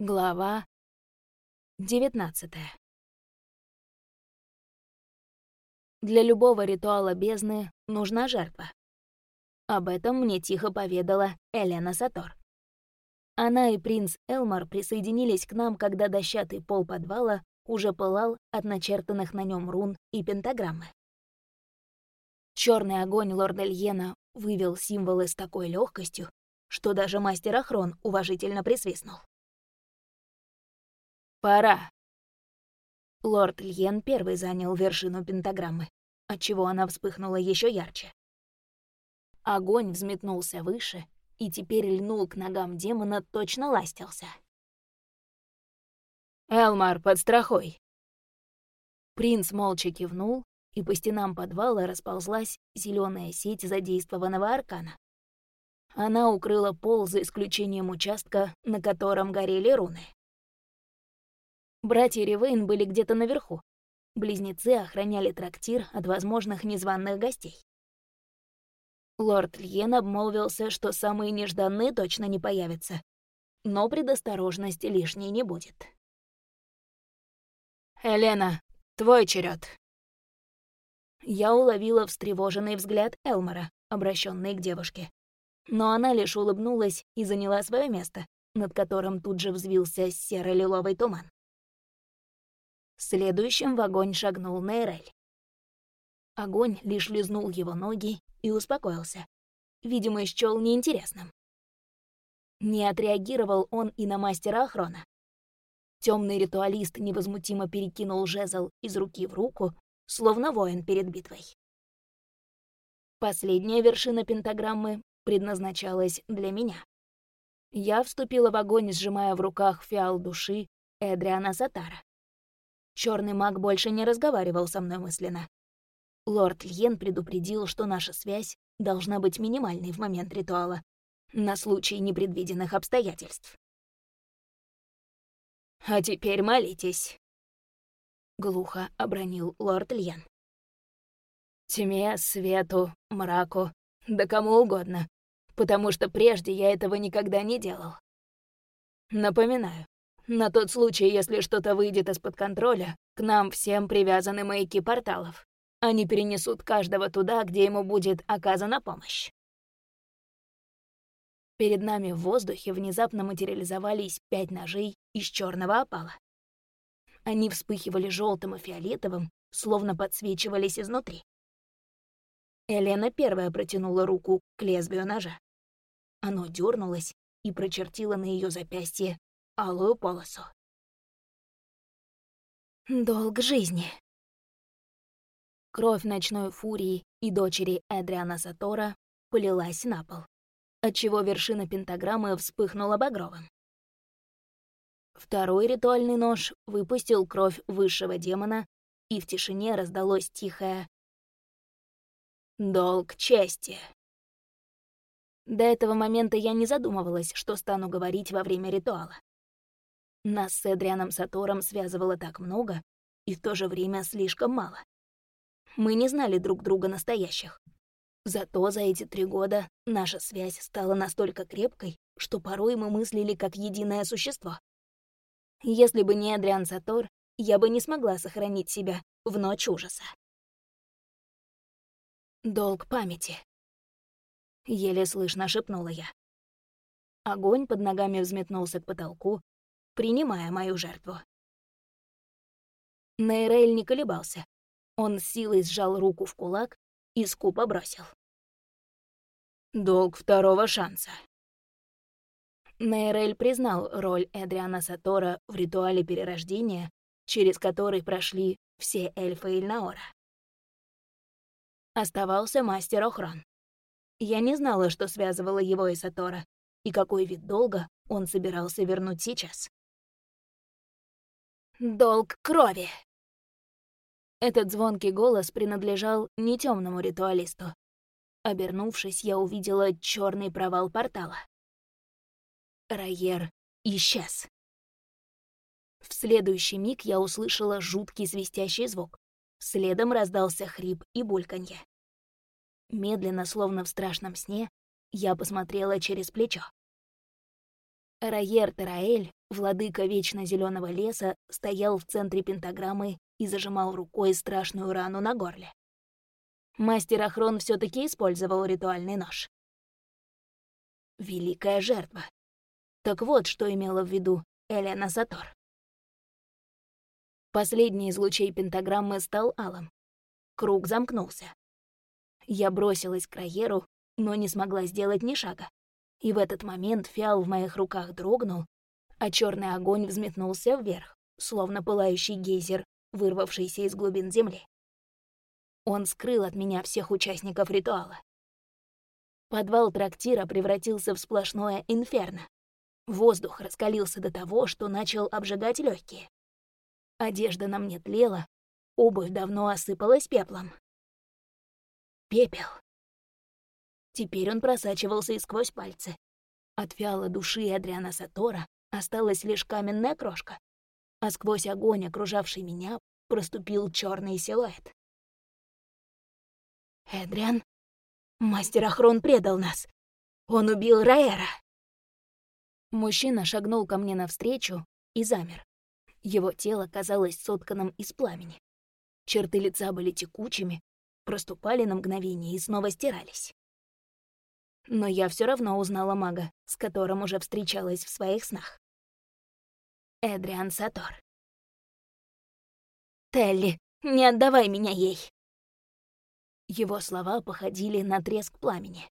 Глава 19 Для любого ритуала бездны нужна жертва. Об этом мне тихо поведала Элена Сатор. Она и принц Элмар присоединились к нам, когда дощатый пол подвала уже пылал от начертанных на нем рун и пентаграммы. Черный огонь лорда Льена вывел символы с такой легкостью, что даже мастер Ахрон уважительно присвистнул. «Пора». Лорд Льен первый занял вершину пентаграммы, отчего она вспыхнула еще ярче. Огонь взметнулся выше и теперь льнул к ногам демона, точно ластился. «Элмар, подстрахуй!» Принц молча кивнул, и по стенам подвала расползлась зеленая сеть задействованного аркана. Она укрыла пол за исключением участка, на котором горели руны. Братья Ривейн были где-то наверху. Близнецы охраняли трактир от возможных незваных гостей. Лорд Льен обмолвился, что самые нежданные точно не появятся, но предосторожность лишней не будет. «Элена, твой черед. Я уловила встревоженный взгляд Элмора, обращенный к девушке. Но она лишь улыбнулась и заняла свое место, над которым тут же взвился серо-лиловый туман. Следующим в огонь шагнул Нейрель. Огонь лишь лизнул его ноги и успокоился. Видимо, счёл неинтересным. Не отреагировал он и на мастера охрона. Темный ритуалист невозмутимо перекинул жезл из руки в руку, словно воин перед битвой. Последняя вершина пентаграммы предназначалась для меня. Я вступила в огонь, сжимая в руках фиал души Эдриана Сатара. Черный маг больше не разговаривал со мной мысленно. Лорд Льен предупредил, что наша связь должна быть минимальной в момент ритуала, на случай непредвиденных обстоятельств. «А теперь молитесь», — глухо обронил лорд Льен. «Тьме, свету, мраку, да кому угодно, потому что прежде я этого никогда не делал. Напоминаю, на тот случай, если что-то выйдет из-под контроля, к нам всем привязаны маяки порталов. Они перенесут каждого туда, где ему будет оказана помощь. Перед нами в воздухе внезапно материализовались пять ножей из черного опала. Они вспыхивали желтым и фиолетовым, словно подсвечивались изнутри. Елена первая протянула руку к лезвию ножа. Оно дернулось и прочертило на ее запястье алую полосу. Долг жизни. Кровь ночной фурии и дочери Эдриана Сатора полилась на пол, отчего вершина пентаграммы вспыхнула багровым. Второй ритуальный нож выпустил кровь высшего демона, и в тишине раздалось тихое «Долг чести». До этого момента я не задумывалась, что стану говорить во время ритуала. Нас с Эдрианом Сатором связывало так много и в то же время слишком мало. Мы не знали друг друга настоящих. Зато за эти три года наша связь стала настолько крепкой, что порой мы мыслили как единое существо. Если бы не Эдриан Сатор, я бы не смогла сохранить себя в ночь ужаса. «Долг памяти», — еле слышно шепнула я. Огонь под ногами взметнулся к потолку, принимая мою жертву. Нейрель не колебался. Он силой сжал руку в кулак и скупо бросил. «Долг второго шанса». Нейрель признал роль Эдриана Сатора в ритуале перерождения, через который прошли все эльфы Ильнаора. Оставался мастер охран. Я не знала, что связывало его и Сатора, и какой вид долга он собирался вернуть сейчас. Долг крови. Этот звонкий голос принадлежал не темному ритуалисту. Обернувшись, я увидела черный провал портала. Райер исчез. В следующий миг я услышала жуткий свистящий звук. Следом раздался хрип и бульканье. Медленно, словно в страшном сне, я посмотрела через плечо. Райер Тераэль, владыка вечно зеленого леса, стоял в центре пентаграммы и зажимал рукой страшную рану на горле. Мастер Ахрон все таки использовал ритуальный нож. Великая жертва. Так вот, что имела в виду Элена Сатор. Последний из лучей пентаграммы стал алым. Круг замкнулся. Я бросилась к Райеру, но не смогла сделать ни шага. И в этот момент фиал в моих руках дрогнул, а черный огонь взметнулся вверх, словно пылающий гейзер, вырвавшийся из глубин земли. Он скрыл от меня всех участников ритуала. Подвал трактира превратился в сплошное инферно. Воздух раскалился до того, что начал обжигать легкие. Одежда на мне тлела, обувь давно осыпалась пеплом. Пепел. Теперь он просачивался и сквозь пальцы. От фиала души Адриана Сатора осталась лишь каменная крошка, а сквозь огонь, окружавший меня, проступил черный силуэт. Эдриан, мастер Ахрон предал нас. Он убил Раэра. Мужчина шагнул ко мне навстречу и замер. Его тело казалось сотканным из пламени. Черты лица были текучими, проступали на мгновение и снова стирались. Но я все равно узнала мага, с которым уже встречалась в своих снах. Эдриан Сатор. «Телли, не отдавай меня ей!» Его слова походили на треск пламени.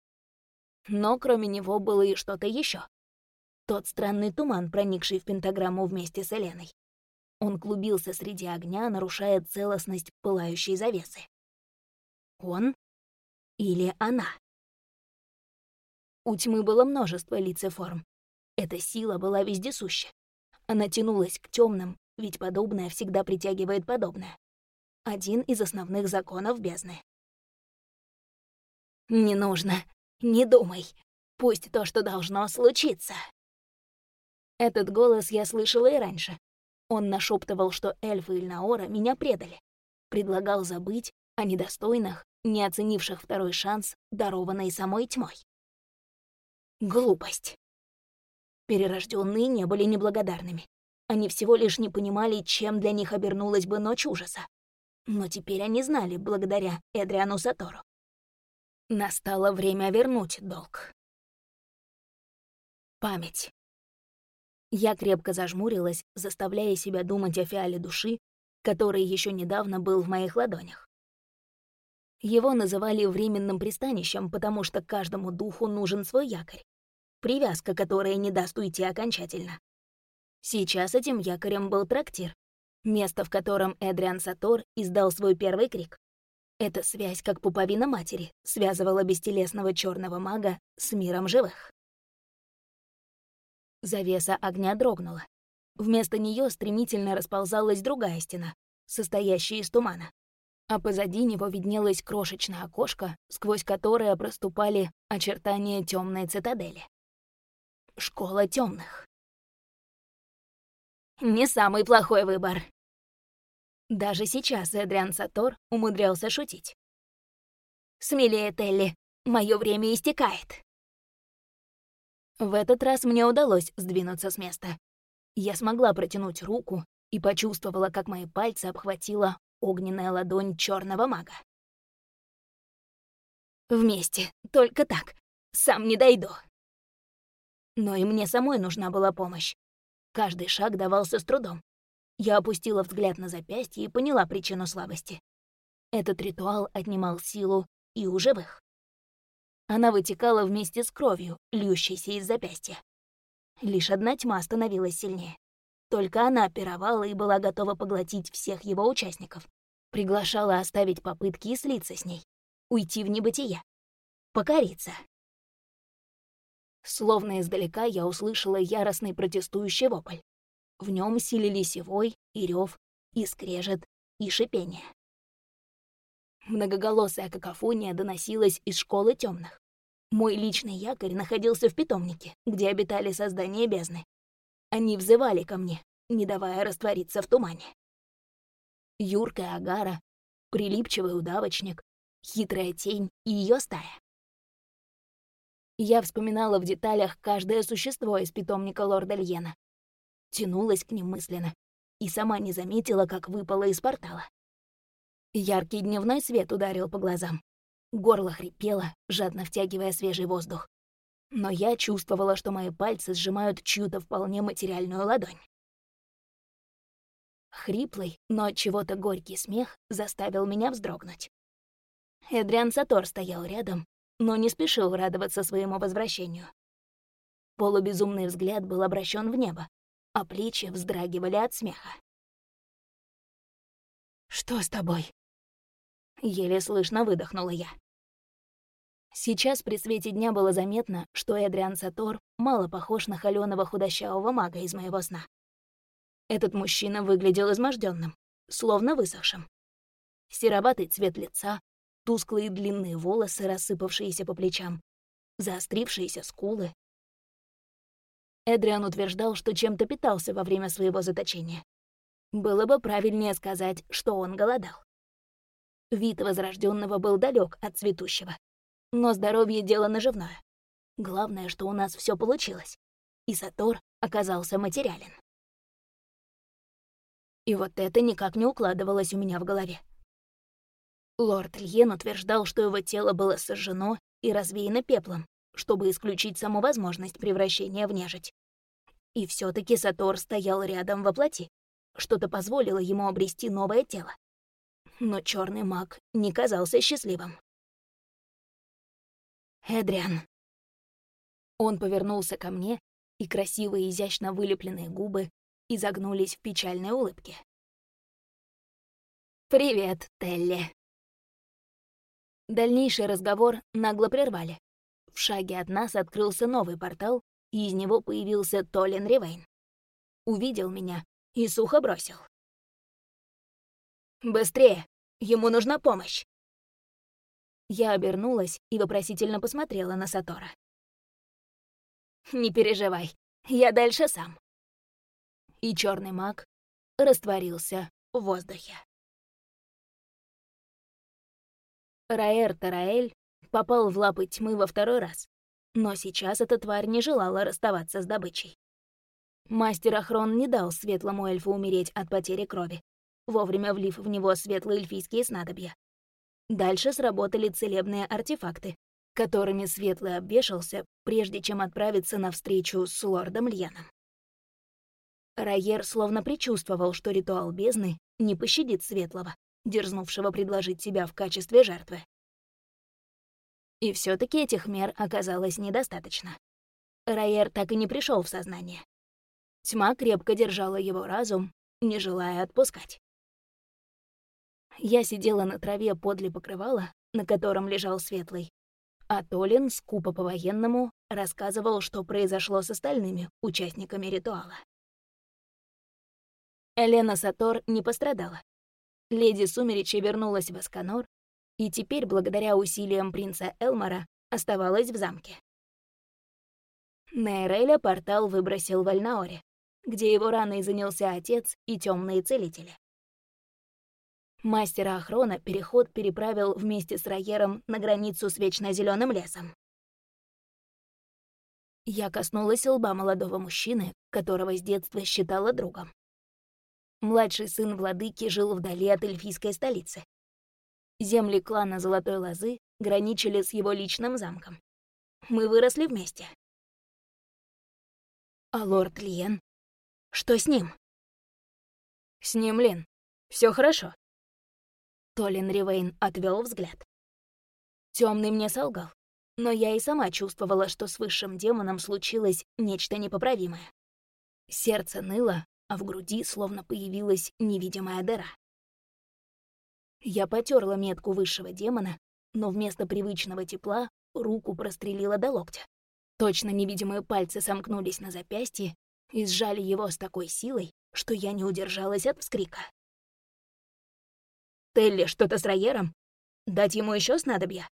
Но кроме него было и что-то еще. Тот странный туман, проникший в пентаграмму вместе с Эленой. Он клубился среди огня, нарушая целостность пылающей завесы. Он или она? У тьмы было множество лиц и форм. Эта сила была вездесуща. Она тянулась к темным, ведь подобное всегда притягивает подобное. Один из основных законов бездны. «Не нужно. Не думай. Пусть то, что должно случиться». Этот голос я слышала и раньше. Он нашептывал, что эльфы Ильнаора меня предали. Предлагал забыть о недостойных, не оценивших второй шанс, дарованный самой тьмой. Глупость. Перерожденные не были неблагодарными. Они всего лишь не понимали, чем для них обернулась бы ночь ужаса. Но теперь они знали, благодаря Эдриану Сатору. Настало время вернуть долг. Память. Я крепко зажмурилась, заставляя себя думать о фиале души, который еще недавно был в моих ладонях. Его называли временным пристанищем, потому что каждому духу нужен свой якорь. Привязка, которая не даст уйти окончательно. Сейчас этим якорем был трактир, место, в котором Эдриан Сатор издал свой первый крик. Эта связь, как пуповина матери, связывала бестелесного черного мага с миром живых. Завеса огня дрогнула. Вместо нее стремительно расползалась другая стена, состоящая из тумана. А позади него виднелось крошечное окошко, сквозь которое проступали очертания темной цитадели. Школа темных. Не самый плохой выбор, даже сейчас Эдриан Сатор умудрялся шутить. «Смелее, Телли, мое время истекает». В этот раз мне удалось сдвинуться с места. Я смогла протянуть руку и почувствовала, как мои пальцы обхватила огненная ладонь черного мага. Вместе, только так, сам не дойду. Но и мне самой нужна была помощь. Каждый шаг давался с трудом. Я опустила взгляд на запястье и поняла причину слабости. Этот ритуал отнимал силу и у живых. Она вытекала вместе с кровью, льющейся из запястья. Лишь одна тьма становилась сильнее. Только она пировала и была готова поглотить всех его участников. Приглашала оставить попытки и слиться с ней. Уйти в небытие. Покориться. Словно издалека я услышала яростный протестующий вопль. В нем силились и вой, и рев, и скрежет, и шипение. Многоголосая какофония доносилась из школы темных. Мой личный якорь находился в питомнике, где обитали создания бездны. Они взывали ко мне, не давая раствориться в тумане. Юркая агара, прилипчивый удавочник, хитрая тень и ее стая. Я вспоминала в деталях каждое существо из питомника лорда Льена. Тянулась к ним мысленно и сама не заметила, как выпала из портала. Яркий дневной свет ударил по глазам. Горло хрипело, жадно втягивая свежий воздух. Но я чувствовала, что мои пальцы сжимают чью-то вполне материальную ладонь. Хриплый, но от чего-то горький смех заставил меня вздрогнуть. Эдриан Сатор стоял рядом, но не спешил радоваться своему возвращению. Полубезумный взгляд был обращен в небо, а плечи вздрагивали от смеха. «Что с тобой?» Еле слышно выдохнула я. Сейчас при свете дня было заметно, что Эдриан Сатор мало похож на холёного худощавого мага из моего сна. Этот мужчина выглядел измождённым, словно высохшим. Сероватый цвет лица, тусклые длинные волосы, рассыпавшиеся по плечам, заострившиеся скулы. Эдриан утверждал, что чем-то питался во время своего заточения. Было бы правильнее сказать, что он голодал. Вид возрожденного был далек от цветущего. Но здоровье — дело наживное. Главное, что у нас все получилось. И Сатор оказался материален. И вот это никак не укладывалось у меня в голове. Лорд Льен утверждал, что его тело было сожжено и развеяно пеплом, чтобы исключить саму возможность превращения в нежить. И все таки Сатор стоял рядом во плоти. Что-то позволило ему обрести новое тело но черный маг не казался счастливым. «Эдриан». Он повернулся ко мне, и красивые изящно вылепленные губы изогнулись в печальной улыбке. «Привет, Телли». Дальнейший разговор нагло прервали. В шаге от нас открылся новый портал, и из него появился Толин Ривейн. Увидел меня и сухо бросил. «Быстрее! Ему нужна помощь!» Я обернулась и вопросительно посмотрела на Сатора. «Не переживай, я дальше сам». И черный маг растворился в воздухе. Раэр Тараэль попал в лапы тьмы во второй раз, но сейчас эта тварь не желала расставаться с добычей. Мастер Ахрон не дал светлому эльфу умереть от потери крови, вовремя влив в него светлые эльфийские снадобья. Дальше сработали целебные артефакты, которыми Светлый обвешался, прежде чем отправиться на встречу с лордом Льяном. Райер словно предчувствовал, что ритуал бездны не пощадит Светлого, дерзнувшего предложить себя в качестве жертвы. И все таки этих мер оказалось недостаточно. Райер так и не пришел в сознание. Тьма крепко держала его разум, не желая отпускать. Я сидела на траве подле покрывала, на котором лежал Светлый. А Толин, скупо по-военному, рассказывал, что произошло с остальными участниками ритуала. Элена Сатор не пострадала. Леди Сумеречи вернулась в Асканор, и теперь, благодаря усилиям принца Элмара, оставалась в замке. Нейреля портал выбросил в Альнаоре, где его раной занялся отец и темные целители. Мастера Ахрона переход переправил вместе с Райером на границу с вечно зеленым лесом. Я коснулась лба молодого мужчины, которого с детства считала другом. Младший сын владыки жил вдали от эльфийской столицы. Земли клана Золотой Лозы граничили с его личным замком. Мы выросли вместе. А лорд Лиен? Что с ним? С ним, Лен. Все хорошо. Толин Ривейн отвел взгляд. Темный мне солгал, но я и сама чувствовала, что с высшим демоном случилось нечто непоправимое. Сердце ныло, а в груди словно появилась невидимая дыра. Я потерла метку высшего демона, но вместо привычного тепла руку прострелила до локтя. Точно невидимые пальцы сомкнулись на запястье и сжали его с такой силой, что я не удержалась от вскрика. Телли что-то с Райером? Дать ему еще снадобья?»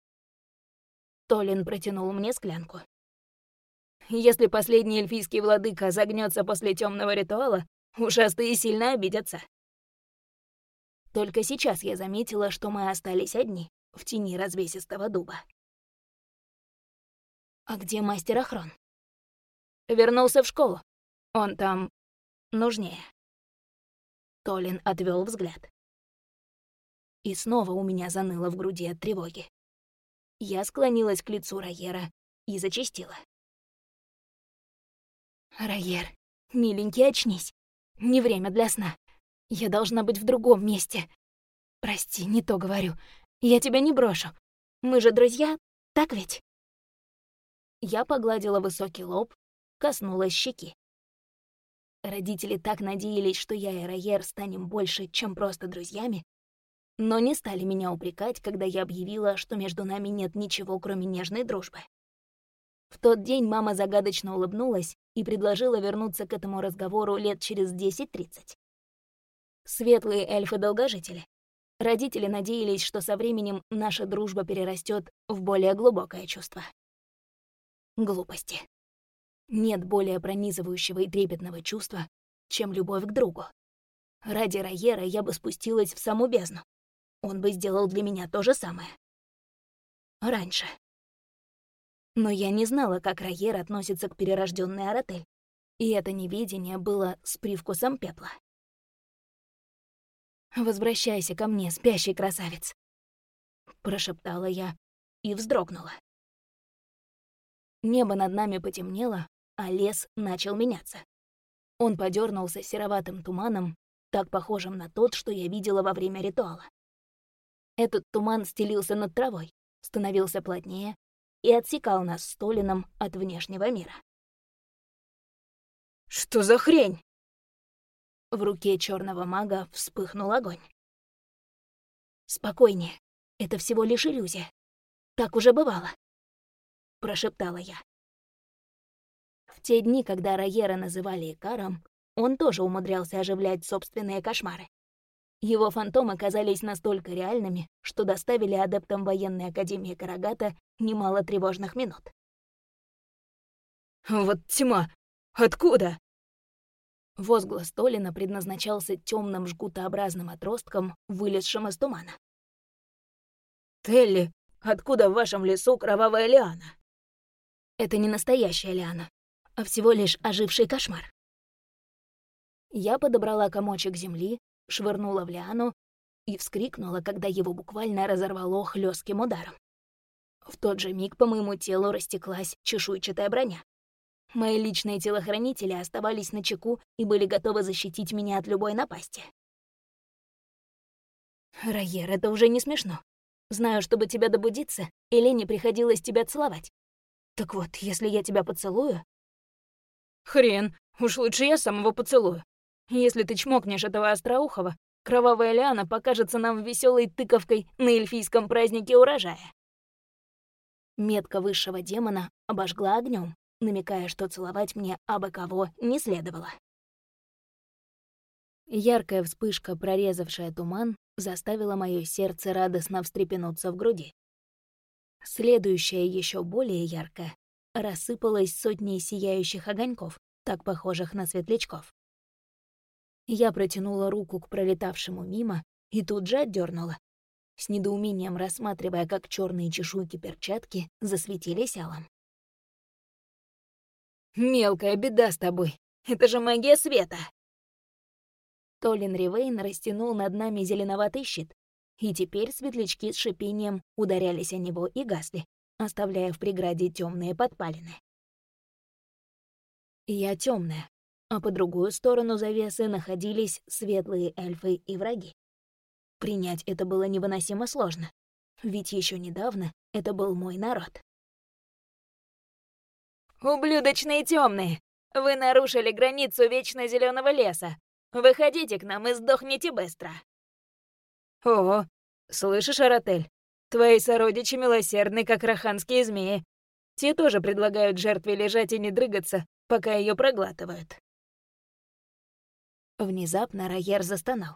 Толин протянул мне склянку. «Если последний эльфийский владыка загнется после темного ритуала, ужасные сильно обидятся». Только сейчас я заметила, что мы остались одни, в тени развесистого дуба. А где мастер охран? Вернулся в школу. Он там нужнее. Толин отвел взгляд. И снова у меня заныло в груди от тревоги. Я склонилась к лицу Райера и зачастила. «Райер, миленький, очнись. Не время для сна. Я должна быть в другом месте. Прости, не то говорю. Я тебя не брошу. Мы же друзья, так ведь?» Я погладила высокий лоб, коснулась щеки. Родители так надеялись, что я и Райер станем больше, чем просто друзьями, но не стали меня упрекать, когда я объявила, что между нами нет ничего, кроме нежной дружбы. В тот день мама загадочно улыбнулась и предложила вернуться к этому разговору лет через 10-30. Светлые эльфы-долгожители. Родители надеялись, что со временем наша дружба перерастет в более глубокое чувство. Глупости. Нет более пронизывающего и трепетного чувства, чем любовь к другу. Ради Райера я бы спустилась в саму бездну он бы сделал для меня то же самое. Раньше. Но я не знала, как Райер относится к перерожденной Аратель, и это неведение было с привкусом пепла. «Возвращайся ко мне, спящий красавец», — прошептала я и вздрогнула. Небо над нами потемнело, а лес начал меняться. Он подернулся сероватым туманом, так похожим на тот, что я видела во время ритуала. Этот туман стелился над травой, становился плотнее и отсекал нас с Толином от внешнего мира. «Что за хрень?» В руке черного мага вспыхнул огонь. «Спокойнее, это всего лишь иллюзия. Так уже бывало», — прошептала я. В те дни, когда Райера называли Икаром, он тоже умудрялся оживлять собственные кошмары. Его фантомы казались настолько реальными, что доставили адептам военной академии Карагата немало тревожных минут. «Вот тьма! Откуда?» Возглас Толина предназначался темным жгутообразным отростком, вылезшим из тумана. «Телли, откуда в вашем лесу кровавая лиана?» «Это не настоящая лиана, а всего лишь оживший кошмар». Я подобрала комочек земли, швырнула в Лиану и вскрикнула, когда его буквально разорвало хлестким ударом. В тот же миг по моему телу растеклась чешуйчатая броня. Мои личные телохранители оставались на чеку и были готовы защитить меня от любой напасти. «Райер, это уже не смешно. Знаю, чтобы тебя добудиться, Элене приходилось тебя целовать. Так вот, если я тебя поцелую...» «Хрен, уж лучше я самого поцелую. Если ты чмокнешь этого остроухого, кровавая лиана покажется нам веселой тыковкой на эльфийском празднике урожая. Метка высшего демона обожгла огнем, намекая, что целовать мне абы кого не следовало. Яркая вспышка, прорезавшая туман, заставила мое сердце радостно встрепенуться в груди. Следующая, еще более яркая, рассыпалась сотней сияющих огоньков, так похожих на светлячков. Я протянула руку к пролетавшему мимо и тут же отдернула, с недоумением рассматривая, как черные чешуйки перчатки засветились алом. «Мелкая беда с тобой! Это же магия света!» Толин Ривейн растянул над нами зеленоватый щит, и теперь светлячки с шипением ударялись о него и гасли, оставляя в преграде темные подпалины. Я темная, а по другую сторону завесы находились светлые эльфы и враги. Принять это было невыносимо сложно, ведь еще недавно это был мой народ. «Ублюдочные темные! Вы нарушили границу вечно зеленого леса! Выходите к нам и сдохните быстро!» «О, слышишь, Аратель? Твои сородичи милосердны, как раханские змеи. Те тоже предлагают жертве лежать и не дрыгаться, пока ее проглатывают. Внезапно Райер застонал.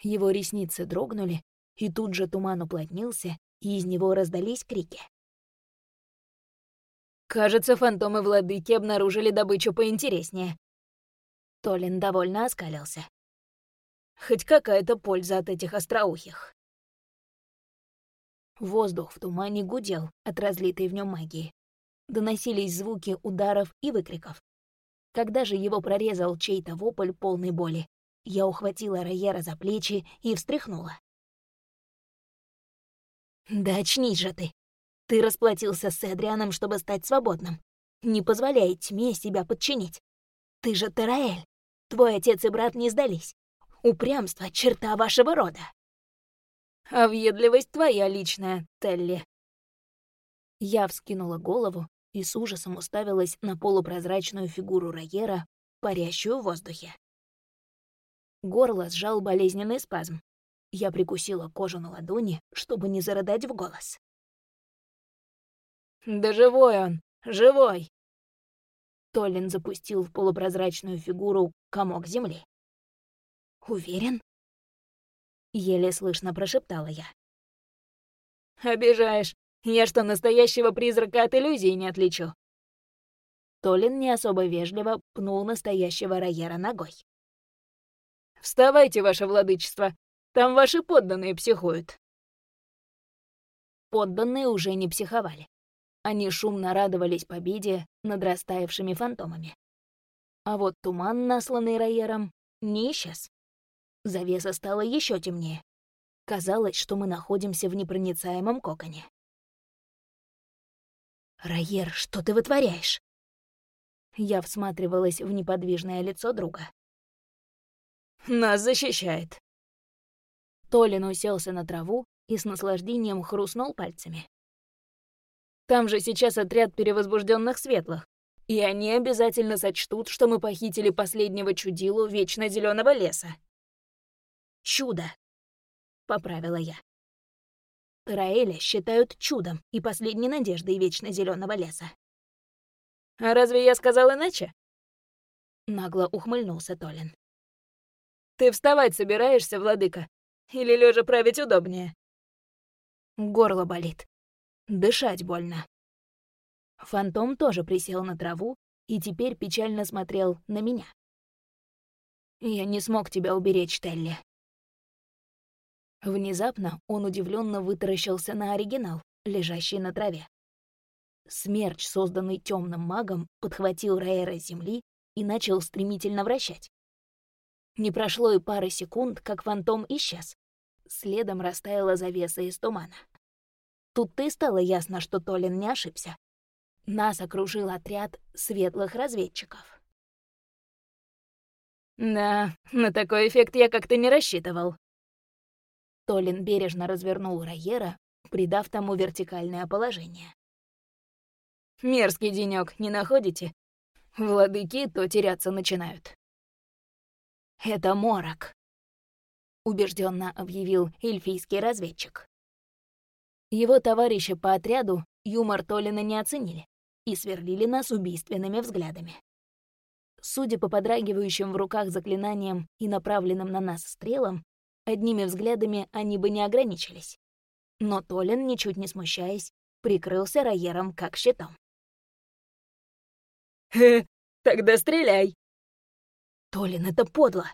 Его ресницы дрогнули, и тут же туман уплотнился, и из него раздались крики. «Кажется, фантомы владыки обнаружили добычу поинтереснее». Толин довольно оскалился. «Хоть какая-то польза от этих остроухих». Воздух в тумане гудел от разлитой в нем магии. доносились звуки ударов и выкриков. Когда же его прорезал чей-то вопль полной боли, я ухватила Райера за плечи и встряхнула. «Да очнись же ты! Ты расплатился с Эдрианом, чтобы стать свободным. Не позволяй тьме себя подчинить. Ты же Тараэль. Твой отец и брат не сдались. Упрямство — черта вашего рода. А въедливость твоя личная, Телли. Я вскинула голову и с ужасом уставилась на полупрозрачную фигуру Райера, парящую в воздухе. Горло сжал болезненный спазм. Я прикусила кожу на ладони, чтобы не зарыдать в голос. «Да живой он! Живой!» Толлин запустил в полупрозрачную фигуру комок земли. «Уверен?» Еле слышно прошептала я. «Обижаешь. Я что, настоящего призрака от иллюзии не отличу?» Толин не особо вежливо пнул настоящего Райера ногой. «Вставайте, ваше владычество! Там ваши подданные психуют!» Подданные уже не психовали. Они шумно радовались победе над растаявшими фантомами. А вот туман, насланный Райером, не исчез. Завеса стала еще темнее. Казалось, что мы находимся в непроницаемом коконе. «Райер, что ты вытворяешь?» Я всматривалась в неподвижное лицо друга. «Нас защищает». Толин уселся на траву и с наслаждением хрустнул пальцами. «Там же сейчас отряд перевозбужденных светлых, и они обязательно сочтут, что мы похитили последнего чудилу вечно зеленого леса чудо!» — поправила я. Раэля считают чудом и последней надеждой вечно зеленого леса. «А разве я сказал иначе?» Нагло ухмыльнулся Толин. «Ты вставать собираешься, владыка? Или лежа править удобнее?» Горло болит. Дышать больно. Фантом тоже присел на траву и теперь печально смотрел на меня. «Я не смог тебя уберечь, Телли. Внезапно он удивленно вытаращился на оригинал, лежащий на траве. Смерч, созданный темным магом, подхватил Рейра с земли и начал стремительно вращать. Не прошло и пары секунд, как фантом исчез. Следом растаяла завеса из тумана. Тут-то и стало ясно, что Толин не ошибся. Нас окружил отряд светлых разведчиков. «Да, на такой эффект я как-то не рассчитывал», Толин бережно развернул Райера, придав тому вертикальное положение. «Мерзкий денёк, не находите? Владыки то теряться начинают». «Это морок», — убежденно объявил эльфийский разведчик. Его товарищи по отряду юмор Толина не оценили и сверлили нас убийственными взглядами. Судя по подрагивающим в руках заклинаниям и направленным на нас стрелам, Одними взглядами они бы не ограничились. Но Толин, ничуть не смущаясь, прикрылся Райером как щитом. «Хе, тогда стреляй!» «Толин, это подло!»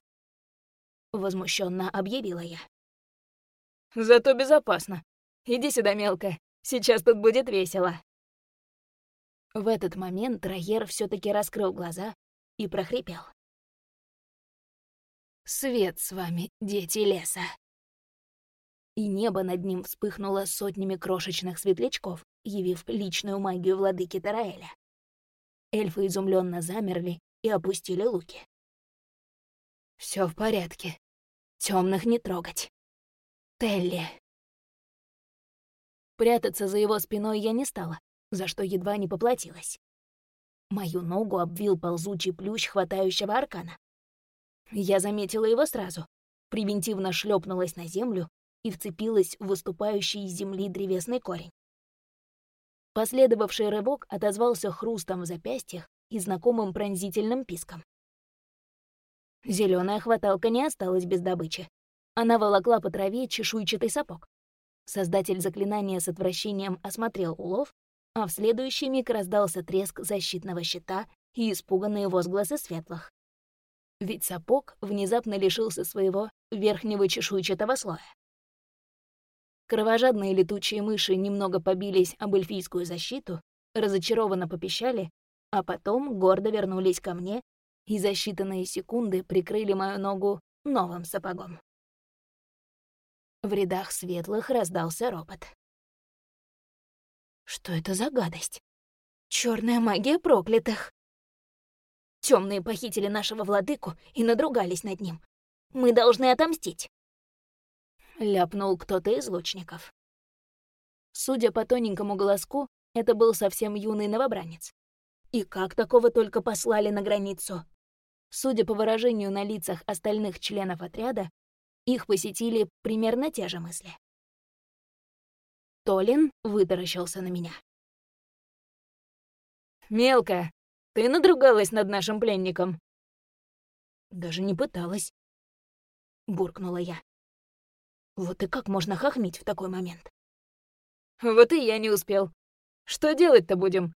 Возмущенно объявила я. «Зато безопасно. Иди сюда, мелко. Сейчас тут будет весело». В этот момент Райер все таки раскрыл глаза и прохрипел. Свет с вами, дети леса!» И небо над ним вспыхнуло сотнями крошечных светлячков, явив личную магию владыки Тараэля. Эльфы изумленно замерли и опустили луки. Все в порядке. Темных не трогать. Телли. Прятаться за его спиной я не стала, за что едва не поплатилась. Мою ногу обвил ползучий плющ хватающего аркана. Я заметила его сразу, превентивно шлепнулась на землю и вцепилась в выступающий из земли древесный корень. Последовавший рывок отозвался хрустом в запястьях и знакомым пронзительным писком. Зелёная хваталка не осталась без добычи. Она волокла по траве чешуйчатый сапог. Создатель заклинания с отвращением осмотрел улов, а в следующий миг раздался треск защитного щита и испуганные возгласы светлых ведь сапог внезапно лишился своего верхнего чешуйчатого слоя. Кровожадные летучие мыши немного побились об эльфийскую защиту разочарованно попищали, а потом гордо вернулись ко мне и за считанные секунды прикрыли мою ногу новым сапогом. В рядах светлых раздался ропот. Что это за гадость? Черная магия проклятых. Темные похитили нашего владыку и надругались над ним. Мы должны отомстить. Ляпнул кто-то из лучников. Судя по тоненькому голоску, это был совсем юный новобранец. И как такого только послали на границу? Судя по выражению на лицах остальных членов отряда, их посетили примерно те же мысли. Толин вытаращился на меня. «Мелкая, ты надругалась над нашим пленником?» «Даже не пыталась», — буркнула я. «Вот и как можно хохмить в такой момент?» «Вот и я не успел. Что делать-то будем?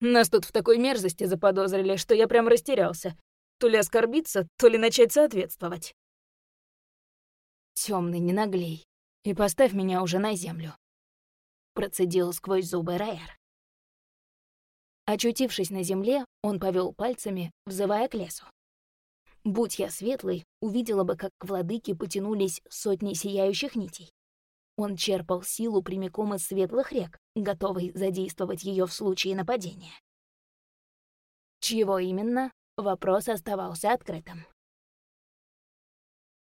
Нас тут в такой мерзости заподозрили, что я прям растерялся. То ли оскорбиться, то ли начать соответствовать. Темный, не наглей, и поставь меня уже на землю. Процедил сквозь зубы Райер. Очутившись на земле, он повел пальцами, взывая к лесу. Будь я светлый, увидела бы, как к владыке потянулись сотни сияющих нитей. Он черпал силу прямиком из светлых рек, готовый задействовать ее в случае нападения. Чьего именно, Вопрос оставался открытым.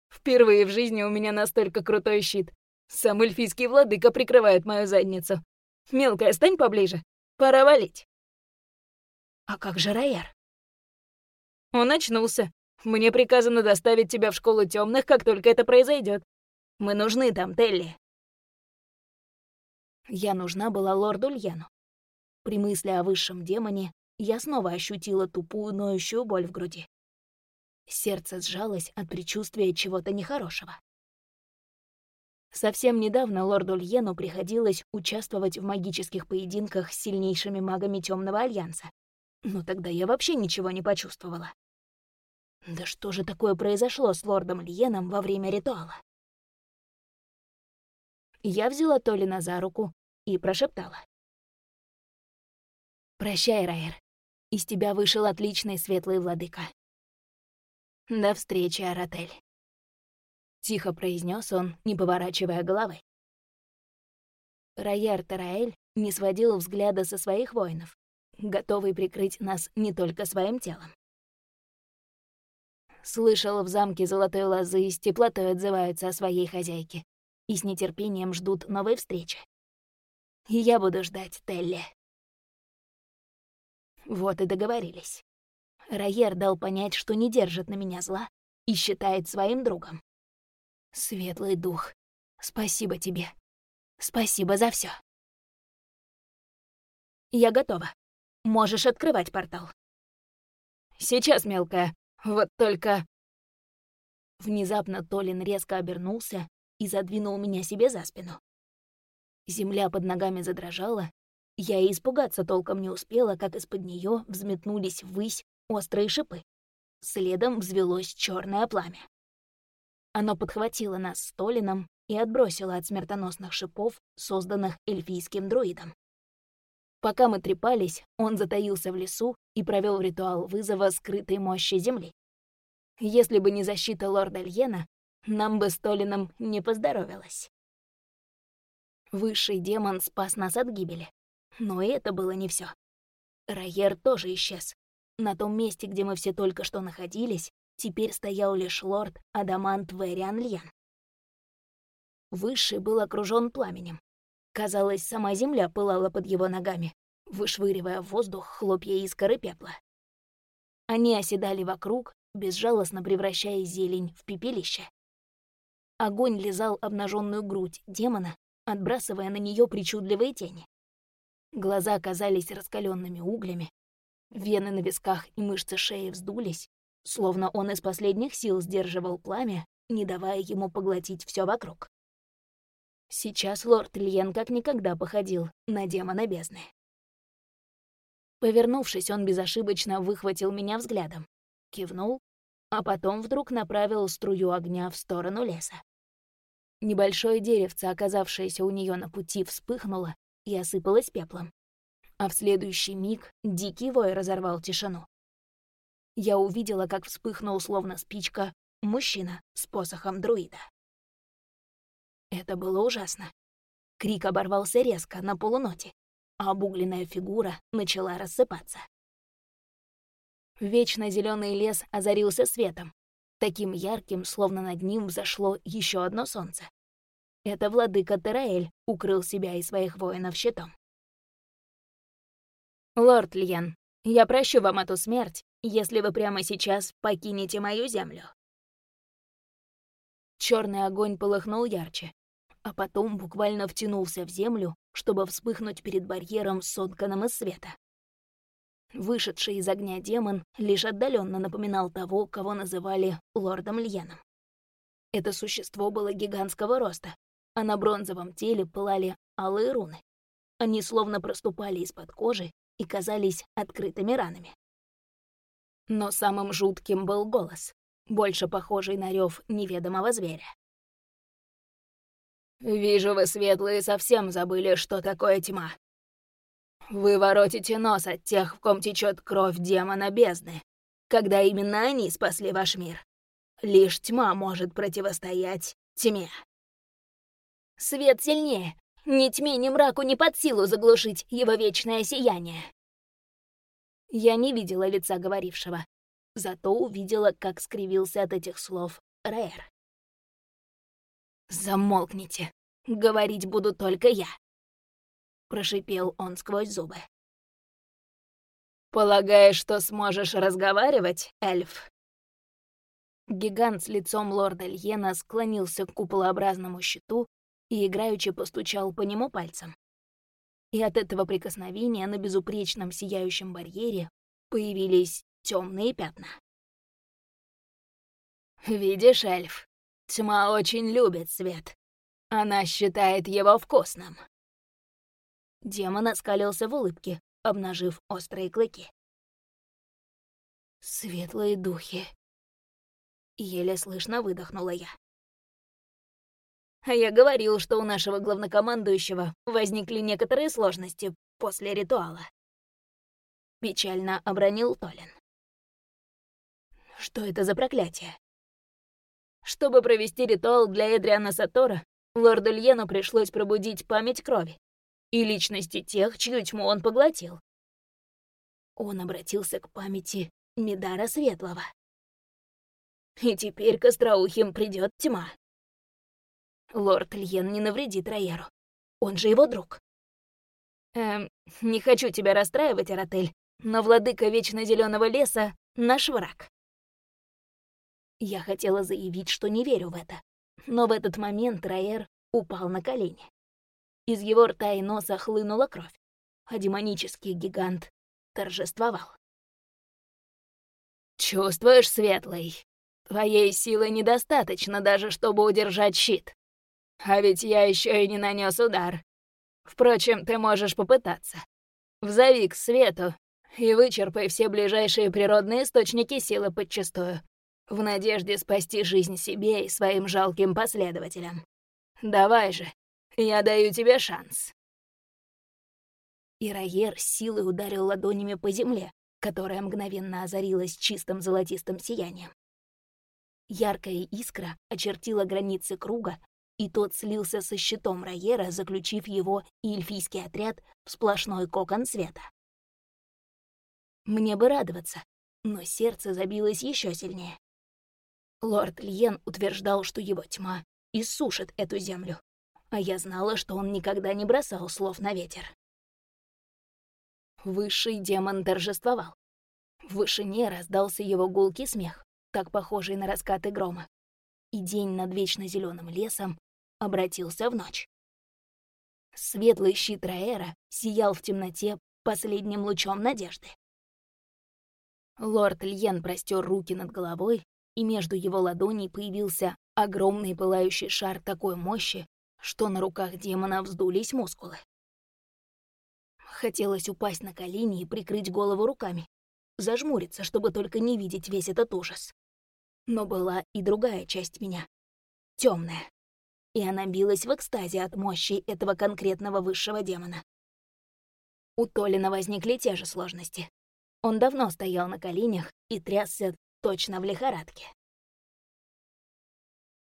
«Впервые в жизни у меня настолько крутой щит. Сам эльфийский владыка прикрывает мою задницу. Мелкая, стань поближе. Пора валить». «А как же Райер?» «Он очнулся. Мне приказано доставить тебя в школу темных, как только это произойдет. Мы нужны там, Телли». Я нужна была лорду Льену. При мысли о высшем демоне я снова ощутила тупую ноющую боль в груди. Сердце сжалось от предчувствия чего-то нехорошего. Совсем недавно лорду Льену приходилось участвовать в магических поединках с сильнейшими магами Темного Альянса. Но тогда я вообще ничего не почувствовала. Да что же такое произошло с лордом Льеном во время ритуала? Я взяла Толина за руку и прошептала. «Прощай, Райер. Из тебя вышел отличный светлый владыка. До встречи, Аратель. Тихо произнес он, не поворачивая головы. Райер Тараэль не сводил взгляда со своих воинов, готовый прикрыть нас не только своим телом. Слышал, в замке Золотой Лозы с теплотой отзываются о своей хозяйке и с нетерпением ждут новой встречи. И я буду ждать Телли. Вот и договорились. Райер дал понять, что не держит на меня зла и считает своим другом. Светлый дух, спасибо тебе. Спасибо за все. Я готова. Можешь открывать портал. Сейчас, мелкая. Вот только... Внезапно Толин резко обернулся и задвинул меня себе за спину. Земля под ногами задрожала, я и испугаться толком не успела, как из-под нее взметнулись ввысь острые шипы. Следом взвелось черное пламя. Оно подхватило нас с Толином и отбросило от смертоносных шипов, созданных эльфийским друидом. Пока мы трепались, он затаился в лесу и провел ритуал вызова скрытой мощи Земли. Если бы не защита лорда Льена, нам бы с Толином не поздоровилось. Высший демон спас нас от гибели. Но и это было не все. Райер тоже исчез. На том месте, где мы все только что находились, теперь стоял лишь лорд Адамант Вэриан Льен. Высший был окружен пламенем. Казалось, сама земля пылала под его ногами, вышвыривая в воздух хлопья искры пепла. Они оседали вокруг, безжалостно превращая зелень в пепелище. Огонь лизал обнаженную грудь демона, отбрасывая на нее причудливые тени. Глаза казались раскаленными углями. Вены на висках и мышцы шеи вздулись, словно он из последних сил сдерживал пламя, не давая ему поглотить все вокруг. Сейчас лорд Льен как никогда походил на демона бездны. Повернувшись, он безошибочно выхватил меня взглядом, кивнул, а потом вдруг направил струю огня в сторону леса. Небольшое деревце, оказавшееся у нее на пути, вспыхнуло и осыпалась пеплом. а в следующий миг дикий вой разорвал тишину. Я увидела, как вспыхнул, словно спичка, мужчина с посохом друида. Это было ужасно. Крик оборвался резко, на полуноте, а обугленная фигура начала рассыпаться. Вечно зеленый лес озарился светом, таким ярким, словно над ним взошло еще одно солнце. Это владыка Тераэль укрыл себя и своих воинов щитом. «Лорд Льен, я прощу вам эту смерть, если вы прямо сейчас покинете мою землю». Черный огонь полыхнул ярче, а потом буквально втянулся в землю, чтобы вспыхнуть перед барьером, сотканным из света. Вышедший из огня демон лишь отдаленно напоминал того, кого называли лордом Льеном. Это существо было гигантского роста, а на бронзовом теле пылали алые руны. Они словно проступали из-под кожи и казались открытыми ранами. Но самым жутким был голос, больше похожий на рев неведомого зверя. «Вижу, вы, светлые, совсем забыли, что такое тьма. Вы воротите нос от тех, в ком течет кровь демона бездны, когда именно они спасли ваш мир. Лишь тьма может противостоять тьме. Свет сильнее. Ни тьме, ни мраку не под силу заглушить его вечное сияние. Я не видела лица говорившего, зато увидела, как скривился от этих слов Рэр. «Замолкните. Говорить буду только я прошипел он сквозь зубы. «Полагаешь, что сможешь разговаривать, эльф?» Гигант с лицом лорда Льена склонился к куполообразному щиту и играючи постучал по нему пальцем. И от этого прикосновения на безупречном сияющем барьере появились темные пятна. «Видишь, эльф, тьма очень любит свет. Она считает его вкусным. Демон оскалился в улыбке, обнажив острые клыки. «Светлые духи!» Еле слышно выдохнула я. А я говорил, что у нашего главнокомандующего возникли некоторые сложности после ритуала. Печально обронил Толин. Что это за проклятие? Чтобы провести ритуал для Эдриана Сатора, лорду Льену пришлось пробудить память крови и личности тех, чью тьму он поглотил. Он обратился к памяти Медара Светлого. И теперь к остроухим придет тьма. Лорд Льен не навредит Райеру. Он же его друг. Эм, не хочу тебя расстраивать, Аратель, но владыка Вечно Зеленого леса — наш враг. Я хотела заявить, что не верю в это, но в этот момент Райер упал на колени. Из его рта и носа хлынула кровь, а демонический гигант торжествовал. «Чувствуешь, Светлый? Твоей силы недостаточно даже, чтобы удержать щит. А ведь я еще и не нанес удар. Впрочем, ты можешь попытаться. Взови к свету и вычерпай все ближайшие природные источники силы подчистую, в надежде спасти жизнь себе и своим жалким последователям. Давай же, я даю тебе шанс». Ираер силой ударил ладонями по земле, которая мгновенно озарилась чистым золотистым сиянием. Яркая искра очертила границы круга, и тот слился со щитом Райера, заключив его и эльфийский отряд в сплошной кокон света. Мне бы радоваться, но сердце забилось еще сильнее. Лорд Льен утверждал, что его тьма иссушит эту землю, а я знала, что он никогда не бросал слов на ветер. Высший демон торжествовал. В вышине раздался его гулкий смех, так похожий на раскаты грома. И день над вечно зеленым лесом обратился в ночь. Светлый щит Раэра сиял в темноте последним лучом надежды. Лорд Льен простер руки над головой, и между его ладоней появился огромный пылающий шар такой мощи, что на руках демона вздулись мускулы. Хотелось упасть на колени и прикрыть голову руками, зажмуриться, чтобы только не видеть весь этот ужас. Но была и другая часть меня, темная, и она билась в экстазе от мощи этого конкретного высшего демона. У Толина возникли те же сложности. Он давно стоял на коленях и трясся точно в лихорадке.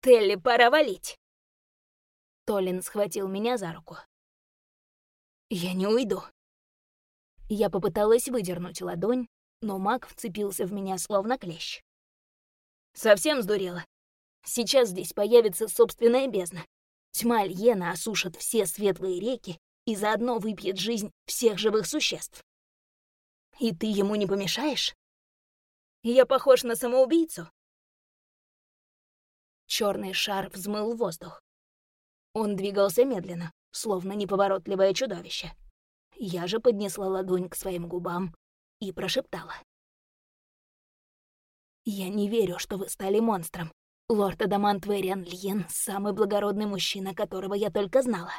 «Телли, пора валить!» Толин схватил меня за руку. «Я не уйду». Я попыталась выдернуть ладонь, но маг вцепился в меня словно клещ. «Совсем сдурела? Сейчас здесь появится собственная бездна. Тьма Альена осушит все светлые реки и заодно выпьет жизнь всех живых существ. И ты ему не помешаешь? Я похож на самоубийцу? Черный шар взмыл воздух. Он двигался медленно, словно неповоротливое чудовище. Я же поднесла ладонь к своим губам и прошептала. «Я не верю, что вы стали монстром. Лорд Адамант Вэриан Льен — самый благородный мужчина, которого я только знала».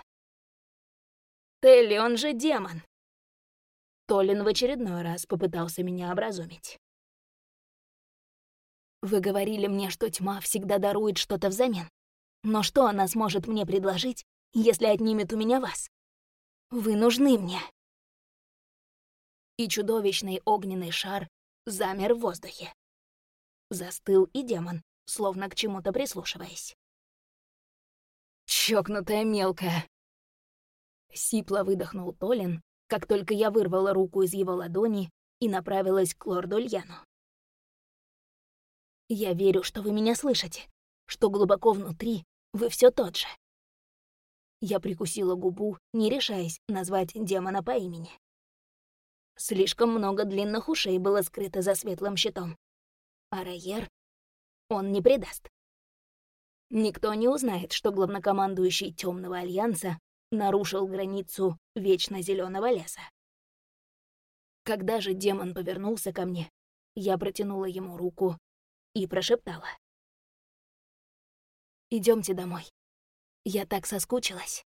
«Телли, он же демон!» Толин в очередной раз попытался меня образумить. «Вы говорили мне, что тьма всегда дарует что-то взамен. Но что она сможет мне предложить, если отнимет у меня вас? Вы нужны мне!» И чудовищный огненный шар замер в воздухе. Застыл и демон, словно к чему-то прислушиваясь. «Чокнутая мелкая!» Сипло выдохнул Толин, как только я вырвала руку из его ладони и направилась к лорду Льяну. «Я верю, что вы меня слышите, что глубоко внутри вы все тот же». Я прикусила губу, не решаясь назвать демона по имени. Слишком много длинных ушей было скрыто за светлым щитом. А Райер он не предаст. Никто не узнает, что главнокомандующий Темного Альянса нарушил границу вечно зеленого леса. Когда же демон повернулся ко мне, я протянула ему руку и прошептала. Идемте домой. Я так соскучилась.